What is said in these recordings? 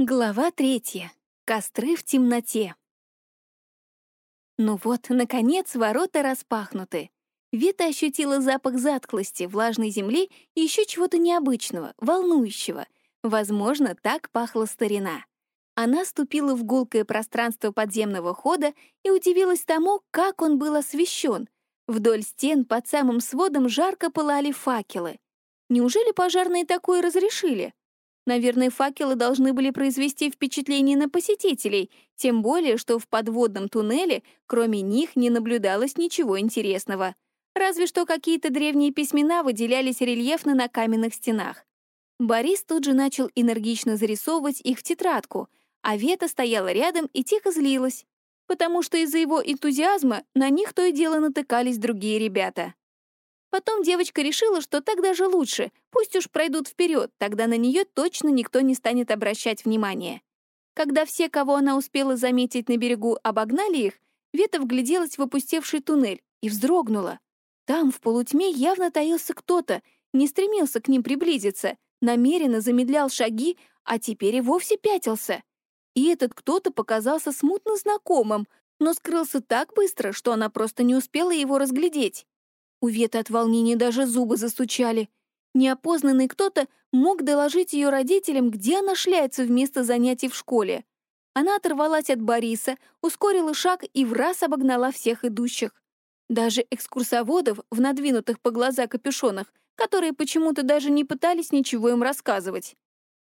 Глава третья. Костры в темноте. Ну вот, наконец, ворота распахнуты. Вита ощутила запах затклости, влажной земли и еще чего-то необычного, волнующего. Возможно, так пахла старина. Она ступила в гулкое пространство подземного хода и удивилась тому, как он был освещен. Вдоль стен под самым сводом жарко пылали факелы. Неужели пожарные такое разрешили? Наверное, факелы должны были произвести впечатление на посетителей, тем более, что в подводном туннеле кроме них не наблюдалось ничего интересного. Разве что какие-то древние письмена выделялись рельефно на каменных стенах. Борис тут же начал энергично зарисовывать их в тетрадку, а Вета стояла рядом и тихо злилась, потому что из-за его энтузиазма на них то и дело натыкались другие ребята. Потом девочка решила, что так даже лучше, пусть уж пройдут вперед, тогда на нее точно никто не станет обращать внимания. Когда все, кого она успела заметить на берегу, обогнали их, Вета вгляделась в опустевший туннель и вздрогнула. Там, в полутьме, явно таился кто-то, не стремился к ним приблизиться, намеренно замедлял шаги, а теперь и вовсе пятился. И этот кто-то показался смутно знакомым, но скрылся так быстро, что она просто не успела его разглядеть. У Веты от волнения даже зубы застучали. Неопознанный кто-то мог доложить ее родителям, где она шляется вместо занятий в школе. Она оторвалась от Бориса, ускорила шаг и в раз обогнала всех идущих. Даже экскурсоводов в надвинутых по глаза капюшонах, которые почему-то даже не пытались ничего им рассказывать.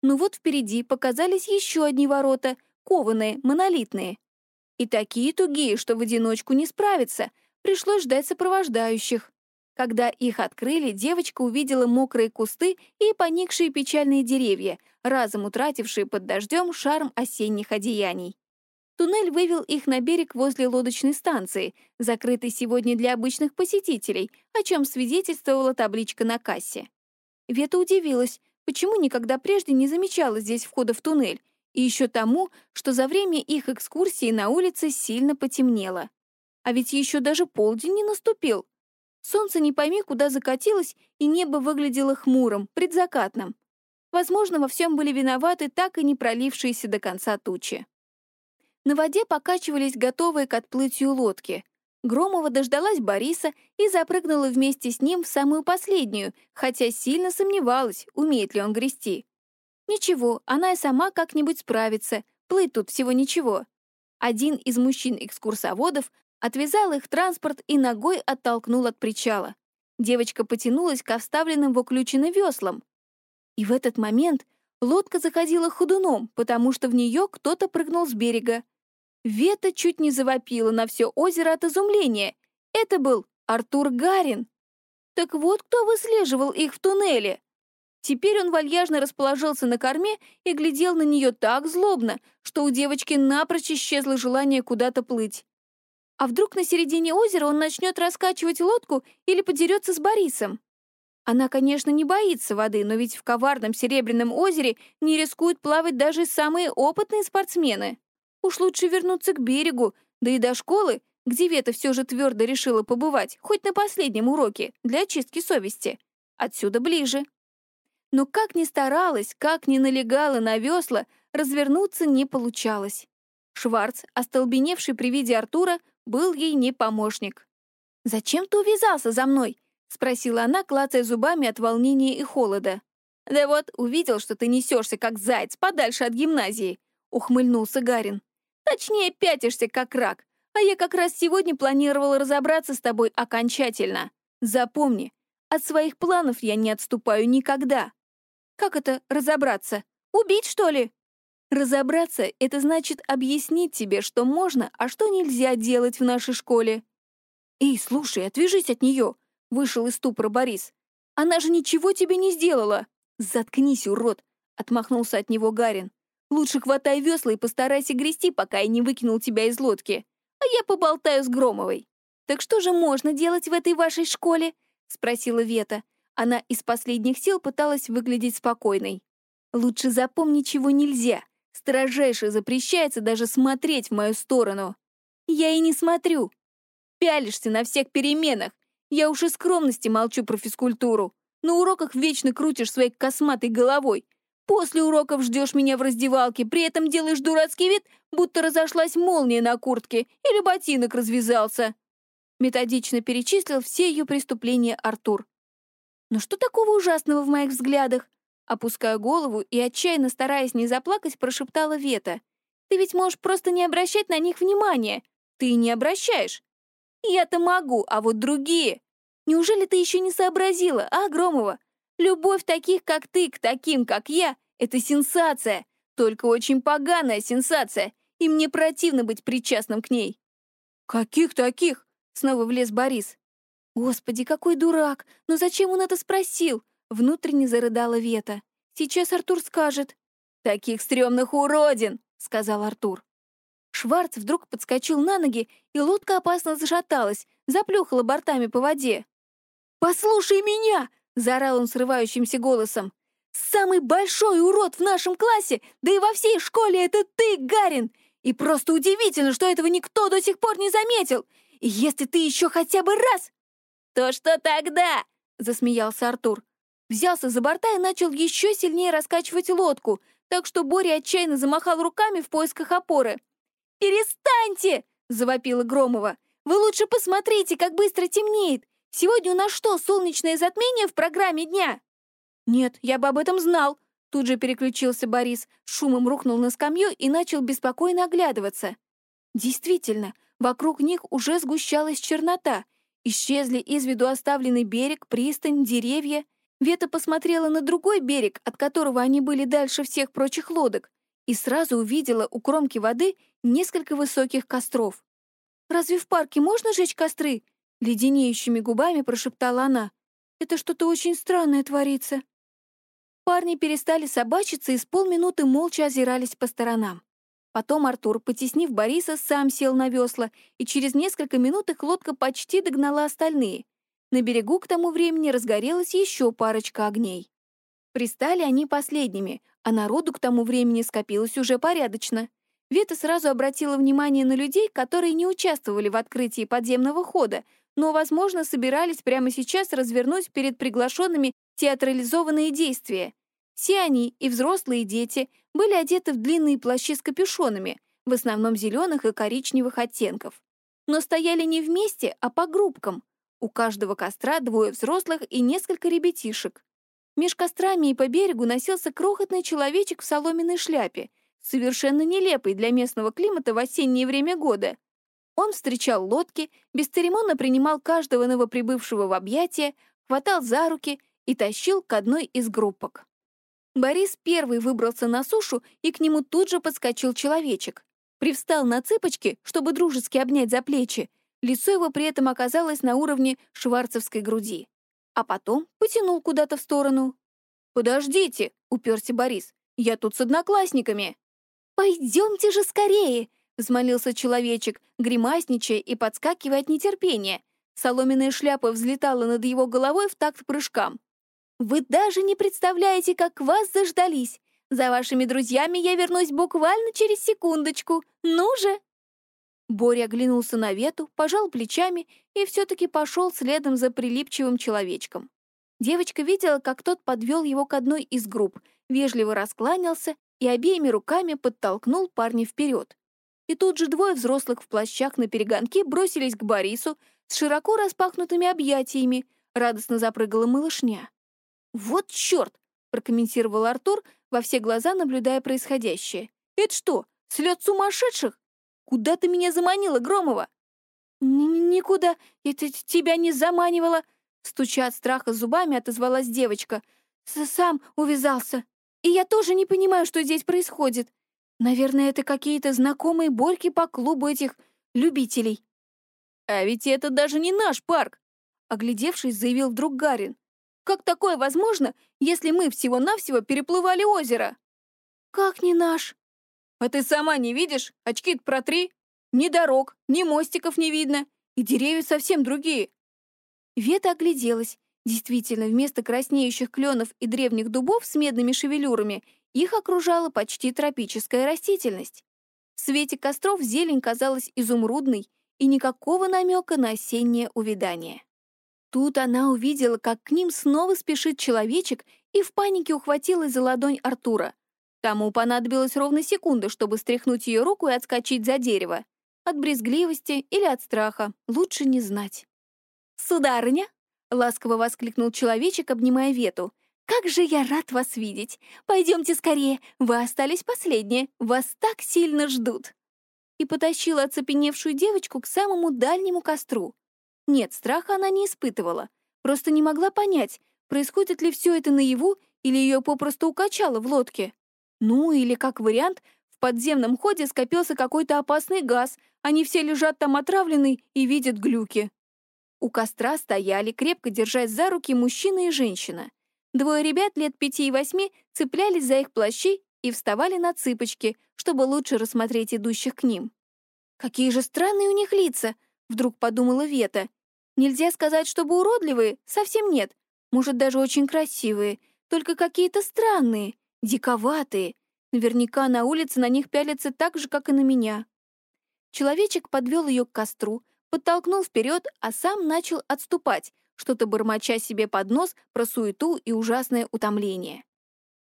Ну вот впереди показались еще одни ворота, кованые, монолитные. И такие тугие, что в одиночку не справиться, пришлось ждать сопровождающих. Когда их открыли, девочка увидела мокрые кусты и поникшие печальные деревья, разом утратившие под дождем шарм осенних одеяний. Туннель вывел их на берег возле лодочной станции, закрытой сегодня для обычных посетителей, о чем свидетельствовала табличка на кассе. Вета удивилась, почему никогда прежде не замечала здесь входа в туннель, и еще тому, что за время их экскурсии на улице сильно потемнело. А ведь еще даже полдень не наступил. Солнце не пойми, куда закатилось, и небо выглядело хмурым, предзакатным. Возможно, во всем были виноваты так и не пролившиеся до конца тучи. На воде покачивались готовые к отплытию лодки. Громова дождалась Бориса и запрыгнула вместе с ним в самую последнюю, хотя сильно сомневалась, умеет ли он грести. Ничего, она и сама как-нибудь справится, плыть тут всего ничего. Один из мужчин-экскурсоводов Отвязал их транспорт и ногой оттолкнул от причала. Девочка потянулась к вставленным в уключены веслам. И в этот момент лодка заходила ходуном, потому что в нее кто-то прыгнул с берега. Вета чуть не завопила на все озеро от изумления. Это был Артур Гарин. Так вот, кто выслеживал их в туннеле. Теперь он вальяжно расположился на корме и глядел на нее так злобно, что у девочки напрочь исчезло желание куда-то плыть. А вдруг на середине озера он начнет раскачивать лодку или подерется с Борисом? Она, конечно, не боится воды, но ведь в коварном Серебряном озере не рискуют плавать даже самые опытные спортсмены. Уж лучше вернуться к берегу, да и до школы, где Вета все же твердо решила побывать, хоть на последнем уроке, для очистки совести. Отсюда ближе. Но как ни старалась, как ни налегала на весла, развернуться не получалось. Шварц, остолбеневший при виде Артура, был ей не помощник. «Зачем ты увязался за мной?» — спросила она, клацая зубами от волнения и холода. «Да вот, увидел, что ты несешься, как заяц, подальше от гимназии», — ухмыльнулся Гарин. «Точнее, пятишься, как рак. А я как раз сегодня планировал разобраться с тобой окончательно. Запомни, от своих планов я не отступаю никогда». «Как это разобраться? Убить, что ли?» Разобраться — это значит объяснить тебе, что можно, а что нельзя делать в нашей школе. «Эй, слушай, отвяжись от нее!» — вышел из ступора Борис. «Она же ничего тебе не сделала!» «Заткнись, урод!» — отмахнулся от него Гарин. «Лучше хватай весла и постарайся грести, пока я не выкинул тебя из лодки, а я поболтаю с Громовой». «Так что же можно делать в этой вашей школе?» — спросила Вета. Она из последних сил пыталась выглядеть спокойной. «Лучше запомни, чего нельзя. Строжайше запрещается даже смотреть в мою сторону. Я и не смотрю. Пялишься на всех переменах. Я уж и скромности молчу про физкультуру. На уроках вечно крутишь своей косматой головой. После уроков ждешь меня в раздевалке, при этом делаешь дурацкий вид, будто разошлась молния на куртке или ботинок развязался. Методично перечислил все ее преступления Артур. Но что такого ужасного в моих взглядах? Опуская голову и отчаянно стараясь не заплакать, прошептала Вета. Ты ведь можешь просто не обращать на них внимания. Ты не обращаешь. Я-то могу, а вот другие. Неужели ты еще не сообразила, а, Громова? Любовь таких, как ты, к таким, как я, — это сенсация. Только очень поганая сенсация, и мне противно быть причастным к ней. «Каких таких?» — снова влез Борис. «Господи, какой дурак! Но зачем он это спросил?» Внутренне зарыдала Вета. «Сейчас Артур скажет». «Таких стрёмных уродин!» — сказал Артур. Шварц вдруг подскочил на ноги, и лодка опасно зашаталась, заплюхала бортами по воде. «Послушай меня!» — заорал он срывающимся голосом. «Самый большой урод в нашем классе, да и во всей школе это ты, Гарин! И просто удивительно, что этого никто до сих пор не заметил! И если ты еще хотя бы раз...» «То что тогда?» — засмеялся Артур. Взялся за борта и начал еще сильнее раскачивать лодку, так что Боря отчаянно замахал руками в поисках опоры. «Перестаньте!» — завопила Громова. «Вы лучше посмотрите, как быстро темнеет! Сегодня у нас что, солнечное затмение в программе дня?» «Нет, я бы об этом знал!» Тут же переключился Борис, шумом рухнул на скамью и начал беспокойно оглядываться. Действительно, вокруг них уже сгущалась чернота. Исчезли из виду оставленный берег, пристань, деревья — Вета посмотрела на другой берег, от которого они были дальше всех прочих лодок, и сразу увидела у кромки воды несколько высоких костров. «Разве в парке можно жечь костры?» — леденеющими губами прошептала она. «Это что-то очень странное творится». Парни перестали собачиться и с полминуты молча озирались по сторонам. Потом Артур, потеснив Бориса, сам сел на весла, и через несколько минут их лодка почти догнала остальные. На берегу к тому времени разгорелась еще парочка огней. Пристали они последними, а народу к тому времени скопилось уже порядочно. Вета сразу обратила внимание на людей, которые не участвовали в открытии подземного хода, но, возможно, собирались прямо сейчас развернуть перед приглашенными театрализованные действия. Все они, и взрослые, и дети, были одеты в длинные плащи с капюшонами, в основном зеленых и коричневых оттенков. Но стояли не вместе, а по группкам. У каждого костра двое взрослых и несколько ребятишек. Меж кострами и по берегу носился крохотный человечек в соломенной шляпе, совершенно нелепый для местного климата в осеннее время года. Он встречал лодки, бесцеремонно принимал каждого новоприбывшего в объятия, хватал за руки и тащил к одной из группок. Борис первый выбрался на сушу, и к нему тут же подскочил человечек. Привстал на цыпочки, чтобы дружески обнять за плечи, Лицо его при этом оказалось на уровне шварцевской груди. А потом потянул куда-то в сторону. «Подождите!» — уперся Борис. «Я тут с одноклассниками!» «Пойдемте же скорее!» — взмолился человечек, гримасничая и подскакивая от нетерпения. Соломенная шляпа взлетала над его головой в такт прыжкам. «Вы даже не представляете, как вас заждались! За вашими друзьями я вернусь буквально через секундочку. Ну же!» Боря оглянулся на Вету, пожал плечами и все-таки пошел следом за прилипчивым человечком. Девочка видела, как тот подвел его к одной из групп, вежливо раскланялся и обеими руками подтолкнул парня вперед. И тут же двое взрослых в плащах на перегонке бросились к Борису с широко распахнутыми объятиями, радостно запрыгала малышня. «Вот черт!» — прокомментировал Артур, во все глаза наблюдая происходящее. «Это что, слет сумасшедших? Куда ты меня заманила, Громова?» «Никуда. Я тебя не заманивала!» Стуча от страха зубами, отозвалась девочка. «Сам увязался. И я тоже не понимаю, что здесь происходит. Наверное, это какие-то знакомые борьки по клубу этих любителей». «А ведь это даже не наш парк!» Оглядевшись, заявил вдруг Гарин. «Как такое возможно, если мы всего-навсего переплывали озеро?» «Как не наш?» «А ты сама не видишь? Очки-то протри. Ни дорог, ни мостиков не видно, и деревья совсем другие». Вета огляделась. Действительно, вместо краснеющих кленов и древних дубов с медными шевелюрами их окружала почти тропическая растительность. В свете костров зелень казалась изумрудной и никакого намека на осеннее увядание. Тут она увидела, как к ним снова спешит человечек и в панике ухватилась за ладонь Артура. Тому понадобилось ровно секунда, чтобы стряхнуть ее руку и отскочить за дерево. От брезгливости или от страха, лучше не знать. «Сударыня!» — ласково воскликнул человечек, обнимая Вету. «Как же я рад вас видеть! Пойдемте скорее, вы остались последние, вас так сильно ждут!» И потащила оцепеневшую девочку к самому дальнему костру. Нет, страха она не испытывала, просто не могла понять, происходит ли все это наяву или ее попросту укачало в лодке. Ну, или, как вариант, в подземном ходе скопился какой-то опасный газ, они все лежат там отравленные и видят глюки. У костра стояли, крепко держась за руки, мужчина и женщина. Двое ребят лет пяти и восьми цеплялись за их плащи и вставали на цыпочки, чтобы лучше рассмотреть идущих к ним. «Какие же странные у них лица!» — вдруг подумала Вета. «Нельзя сказать, чтобы уродливые, совсем нет. Может, даже очень красивые, только какие-то странные, диковатые. Наверняка на улице на них пялятся так же, как и на меня. Человечек подвел ее к костру, подтолкнул вперед, а сам начал отступать, что-то бормоча себе под нос про суету и ужасное утомление.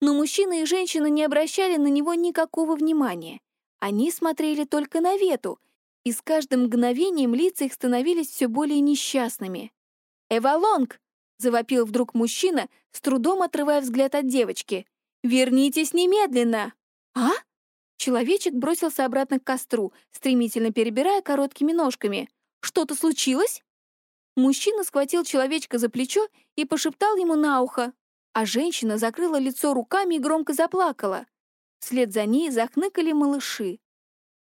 Но мужчина и женщина не обращали на него никакого внимания. Они смотрели только на Вету, и с каждым мгновением лица их становились все более несчастными. «Эвалонг!» — завопил вдруг мужчина, с трудом отрывая взгляд от девочки. «Вернитесь немедленно!» «А?» Человечек бросился обратно к костру, стремительно перебирая короткими ножками. «Что-то случилось?» Мужчина схватил человечка за плечо и пошептал ему на ухо, а женщина закрыла лицо руками и громко заплакала. Вслед за ней захныкали малыши.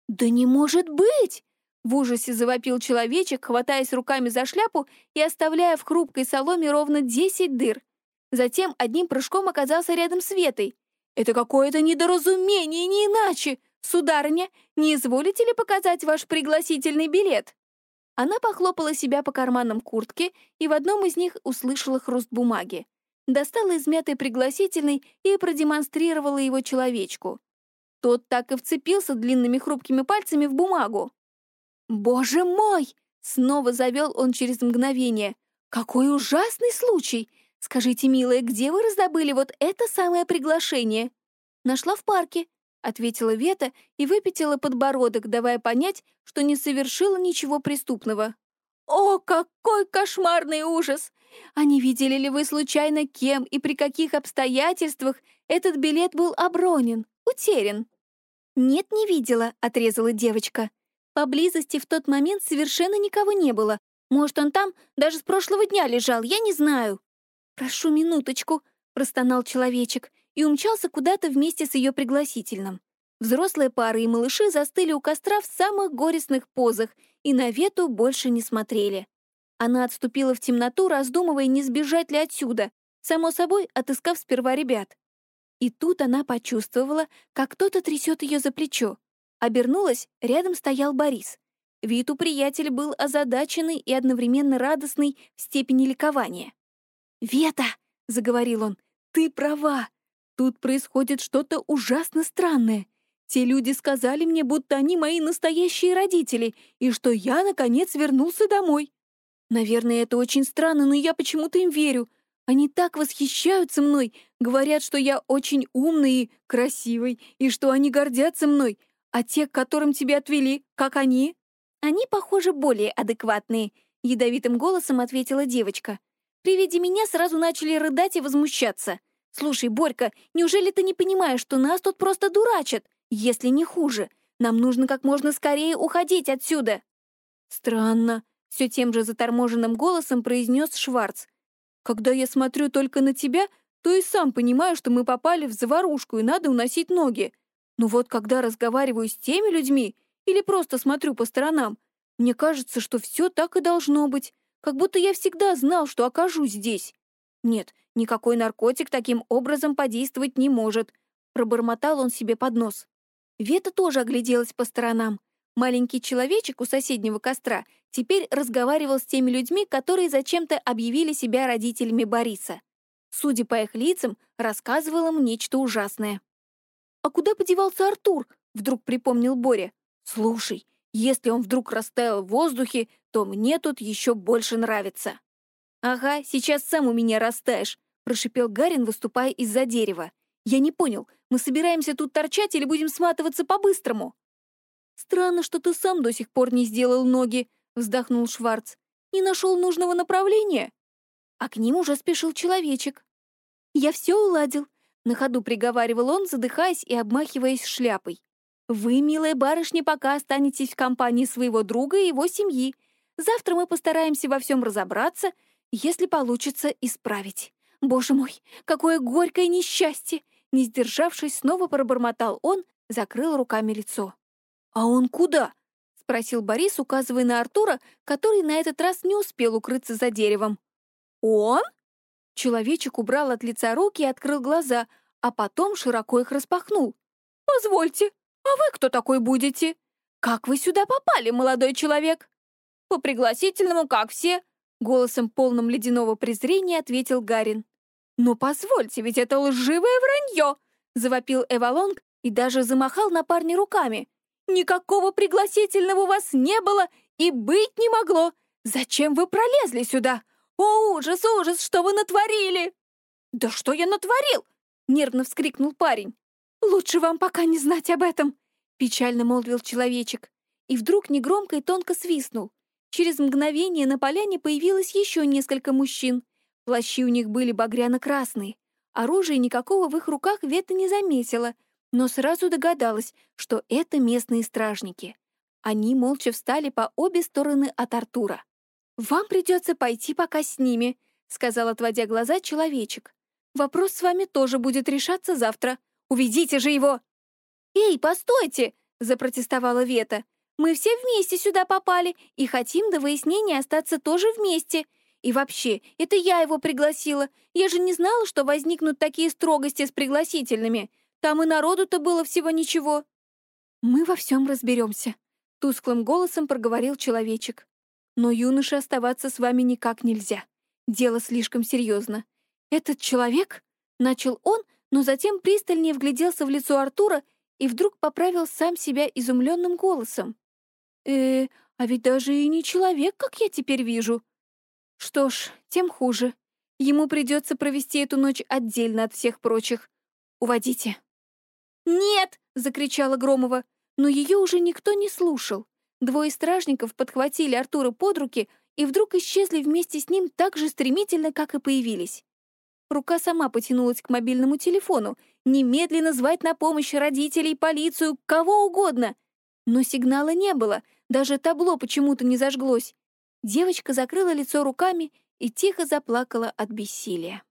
«Да не может быть!» В ужасе завопил человечек, хватаясь руками за шляпу и оставляя в хрупкой соломе ровно десять дыр. Затем одним прыжком оказался рядом с Ветой. «Это какое-то недоразумение, не иначе! Сударыня, не изволите ли показать ваш пригласительный билет?» Она похлопала себя по карманам куртки и в одном из них услышала хруст бумаги. Достала измятый пригласительный и продемонстрировала его человечку. Тот так и вцепился длинными хрупкими пальцами в бумагу. «Боже мой!» — снова завел он через мгновение. «Какой ужасный случай! «Скажите, милая, где вы раздобыли вот это самое приглашение?» «Нашла в парке», — ответила Вета и выпятила подбородок, давая понять, что не совершила ничего преступного. «О, какой кошмарный ужас! А не видели ли вы случайно, кем и при каких обстоятельствах этот билет был обронен, утерян?» «Нет, не видела», — отрезала девочка. Поблизости в тот момент совершенно никого не было. Может, он там даже с прошлого дня лежал, я не знаю. «Прошу минуточку», — простонал человечек и умчался куда-то вместе с ее пригласительным. Взрослые пары и малыши застыли у костра в самых горестных позах и на Вету больше не смотрели. Она отступила в темноту, раздумывая, не сбежать ли отсюда, само собой отыскав сперва ребят. И тут она почувствовала, как кто-то трясет ее за плечо. Обернулась, рядом стоял Борис. Вид у приятеля был озадаченный и одновременно радостный в степени ликования. «Вета!» — заговорил он. «Ты права. Тут происходит что-то ужасно странное. Те люди сказали мне, будто они мои настоящие родители, и что я, наконец, вернулся домой. Наверное, это очень странно, но я почему-то им верю. Они так восхищаются мной, говорят, что я очень умный и красивый, и что они гордятся мной. А те, к которым тебя отвели, как они?» «Они, похоже, более адекватные», — ядовитым голосом ответила девочка. При виде меня сразу начали рыдать и возмущаться. «Слушай, Борька, неужели ты не понимаешь, что нас тут просто дурачат, если не хуже? Нам нужно как можно скорее уходить отсюда!» «Странно», — все тем же заторможенным голосом произнес Шварц. «Когда я смотрю только на тебя, то и сам понимаю, что мы попали в заварушку и надо уносить ноги. Но вот когда разговариваю с теми людьми или просто смотрю по сторонам, мне кажется, что все так и должно быть. Как будто я всегда знал, что окажусь здесь. Нет, никакой наркотик таким образом подействовать не может. Пробормотал он себе под нос. Вета тоже огляделась по сторонам. Маленький человечек у соседнего костра теперь разговаривал с теми людьми, которые зачем-то объявили себя родителями Бориса. Судя по их лицам, рассказывал им нечто ужасное. «А куда подевался Артур?» — вдруг припомнил Боря. «Слушай, если он вдруг растаял в воздухе, то мне тут еще больше нравится. Ага, сейчас сам у меня растаешь, прошипел Гарин, выступая из-за дерева. «Я не понял, мы собираемся тут торчать или будем сматываться по-быстрому?» «Странно, что ты сам до сих пор не сделал ноги», — вздохнул Шварц. «Не нашел нужного направления?» А к ним уже спешил человечек. «Я все уладил», — на ходу приговаривал он, задыхаясь и обмахиваясь шляпой. «Вы, милая барышня, пока останетесь в компании своего друга и его семьи. Завтра мы постараемся во всем разобраться, если получится исправить. Боже мой, какое горькое несчастье!» Не сдержавшись, снова пробормотал он, закрыл руками лицо. «А он куда?» — спросил Борис, указывая на Артура, который на этот раз не успел укрыться за деревом. «Он?» Человечек убрал от лица руки и открыл глаза, а потом широко их распахнул. «Позвольте, а вы кто такой будете? Как вы сюда попали, молодой человек?» «По пригласительному, как все», — голосом полным ледяного презрения ответил Гарин. «Но позвольте, ведь это лживое вранье!» — завопил Эвалонг и даже замахал на парня руками. Никакого пригласительного у вас не было и быть не могло. Зачем вы пролезли сюда? О, ужас, ужас, что вы натворили!» «Да что я натворил?» — нервно вскрикнул парень. «Лучше вам пока не знать об этом», — печально молвил человечек. И вдруг негромко и тонко свистнул. Через мгновение на поляне появилось еще несколько мужчин. Плащи у них были багряно-красные. Оружия никакого в их руках Вета не заметила — но сразу догадалась, что это местные стражники. Они молча встали по обе стороны от Артура. «Вам придется пойти пока с ними», — сказал, отводя глаза, человечек. «Вопрос с вами тоже будет решаться завтра. Уведите же его!» «Эй, постойте!» — запротестовала Вета. «Мы все вместе сюда попали и хотим до выяснения остаться тоже вместе. И вообще, это я его пригласила. Я же не знала, что возникнут такие строгости с пригласительными. Там и народу-то было всего ничего. Мы во всем разберемся, тусклым голосом проговорил человечек. Но юноше оставаться с вами никак нельзя. Дело слишком серьезно. Этот человек, начал он, но затем пристальнее вгляделся в лицо Артура и вдруг поправил сам себя изумленным голосом. Э, а ведь даже и не человек, как я теперь вижу. Что ж, тем хуже. Ему придется провести эту ночь отдельно от всех прочих. Уводите. «Нет!» — закричала Громова. Но ее уже никто не слушал. Двое стражников подхватили Артура под руки и вдруг исчезли вместе с ним так же стремительно, как и появились. Рука сама потянулась к мобильному телефону, немедленно звать на помощь родителей, полицию, кого угодно. Но сигнала не было, даже табло почему-то не зажглось. Девочка закрыла лицо руками и тихо заплакала от бессилия.